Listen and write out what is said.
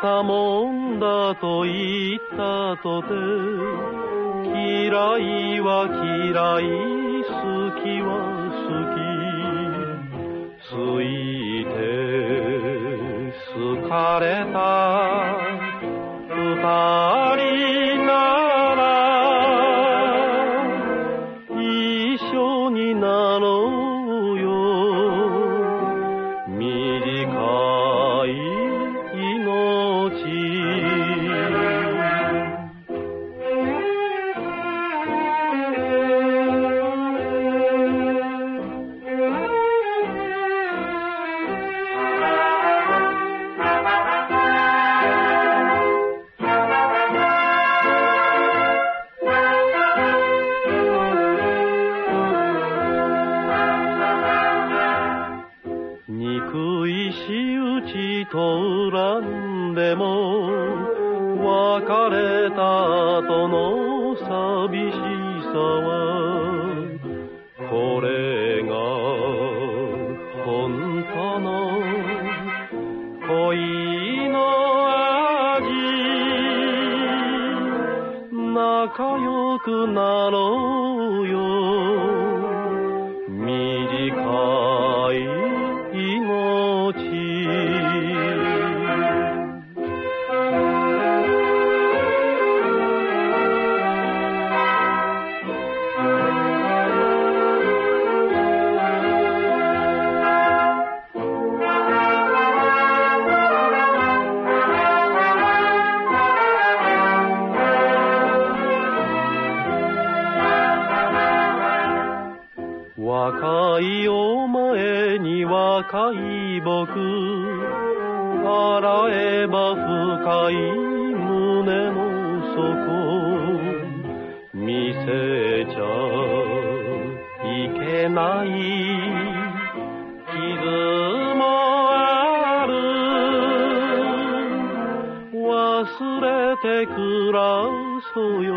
たもんだと言ったとて嫌いは嫌い好きは好き。ついて好かれた。二人なら一緒にな憎い仕打ちと恨んでも別れた後の寂しさはこれが本当の恋の味。仲良くなろうよ。若いお前に若い僕洗えば深い胸の底見せちゃいけない。傷もある。忘れて暮らそうよ。